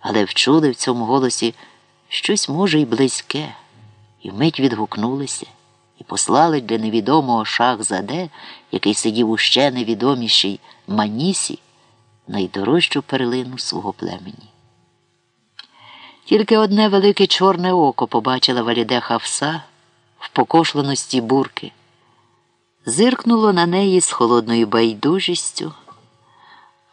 але вчули в цьому голосі щось, може, й близьке, і вмить відгукнулися і послали для невідомого шах заде, який сидів у ще невідомішій манісі, найдорожчу перлину свого племені. Тільки одне велике чорне око побачила валіде Хавса в покошленості бурки, зиркнуло на неї з холодною байдужістю,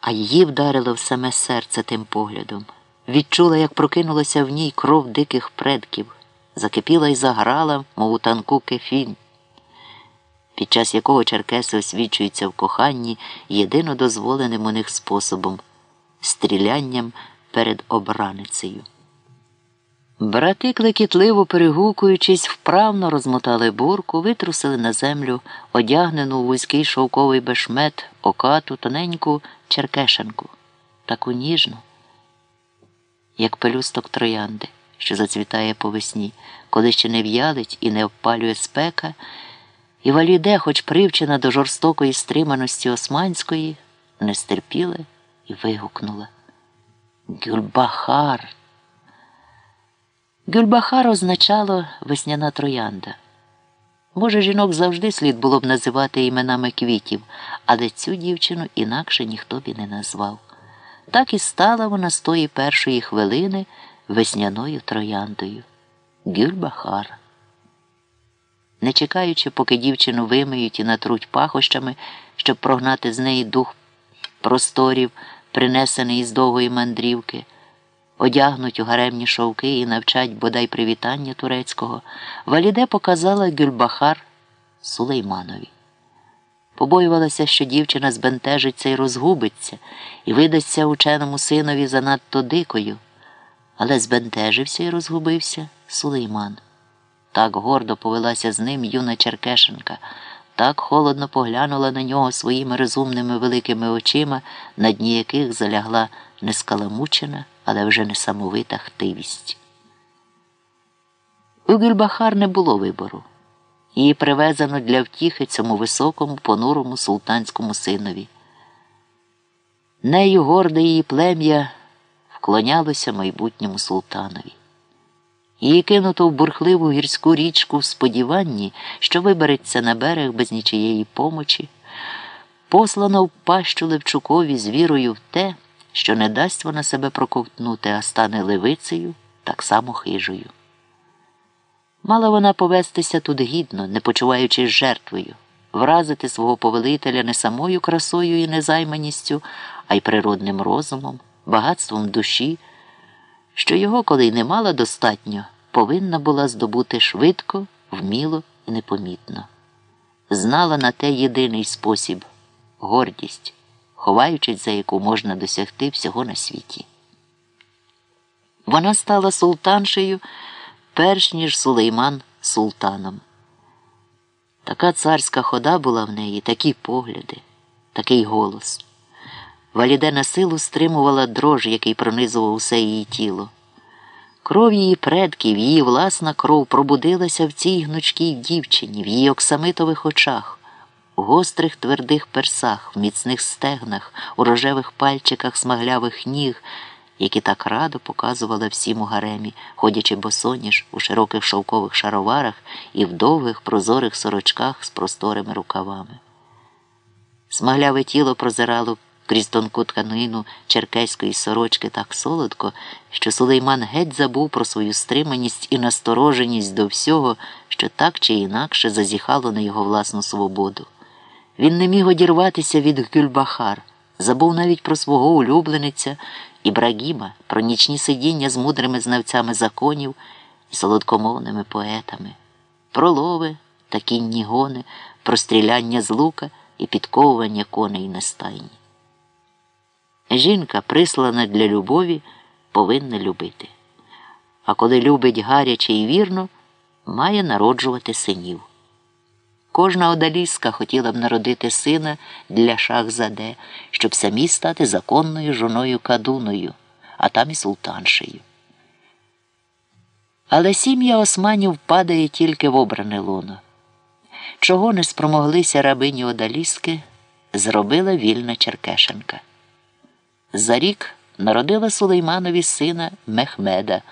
а її вдарило в саме серце тим поглядом. Відчула, як прокинулася в ній кров диких предків, закипіла й заграла, мов у танку кефін, під час якого черкеси освічуються в коханні єдино дозволеним у них способом стрілянням перед обраницею. Брати, клекітливо перегукуючись, вправно розмотали бурку, витрусили на землю одягнену у вузький шовковий бешмет, окату, тоненьку черкешенку, таку ніжну, як пелюсток троянди, що зацвітає по весні, коли ще не в'ялить і не обпалює спека, і валіде, хоч привчена до жорстокої стриманості османської, не стерпіла і вигукнула Гюльбахар. Гюльбахар означало весняна троянда. Може, жінок завжди слід було б називати іменами квітів, але цю дівчину інакше ніхто б і не назвав. Так і стала вона з тої першої хвилини весняною трояндою. Гюльбахар. Не чекаючи, поки дівчину вимиють і натруть пахощами, щоб прогнати з неї дух просторів, принесений із довгої мандрівки одягнуть у гаремні шовки і навчать бодай привітання турецького, Валіде показала Гюльбахар Сулейманові. Побоювалася, що дівчина збентежиться і розгубиться, і видасться ученому синові занадто дикою, але збентежився і розгубився Сулейман. Так гордо повелася з ним юна Черкешенка, так холодно поглянула на нього своїми розумними великими очима, на дні яких залягла нескаламучена але вже несамовита хтивість. У Гюльбахар не було вибору. Її привезено для втіхи цьому високому, понурому султанському синові. Нею горде її плем'я вклонялося майбутньому султанові. Її кинуто в бурхливу гірську річку в сподіванні, що вибереться на берег без нічиєї помочі, послано в пащу Левчукові з вірою в те що не дасть вона себе проковтнути, а стане левицею, так само хижою. Мала вона повестися тут гідно, не почуваючись жертвою, вразити свого повелителя не самою красою і незайманістю, а й природним розумом, багатством душі, що його, коли й не мала достатньо, повинна була здобути швидко, вміло і непомітно. Знала на те єдиний спосіб гордість ховаючись за яку можна досягти всього на світі. Вона стала султаншею перш ніж Сулейман султаном. Така царська хода була в неї, такі погляди, такий голос. Валіде на силу стримувала дрож, який пронизував усе її тіло. Кров її предків, її власна кров пробудилася в цій гнучкій дівчині, в її оксамитових очах у гострих твердих персах, в міцних стегнах, у рожевих пальчиках смаглявих ніг, які так радо показували всім у гаремі, ходячи босоніж у широких шовкових шароварах і в довгих прозорих сорочках з просторими рукавами. Смагляве тіло прозирало крізь тонку тканину черкеської сорочки так солодко, що Сулейман геть забув про свою стриманість і настороженість до всього, що так чи інакше зазіхало на його власну свободу. Він не міг одірватися від Гюльбахар, забув навіть про свого улюблениця Ібрагіма, про нічні сидіння з мудрими знавцями законів і солодкомовними поетами, про лови та кінні гони, про стріляння з лука і підковування коней на стайні. Жінка, прислана для любові, повинна любити. А коли любить гаряче і вірно, має народжувати синів. Кожна одаліска хотіла б народити сина для шахзаде, щоб самі стати законною жоною кадуною, а там і султаншею. Але сім'я османів падає тільки в обране луно. Чого не спромоглися рабині одаліски, зробила вільна Черкешенка. За рік народила Сулейманові сина Мехмеда.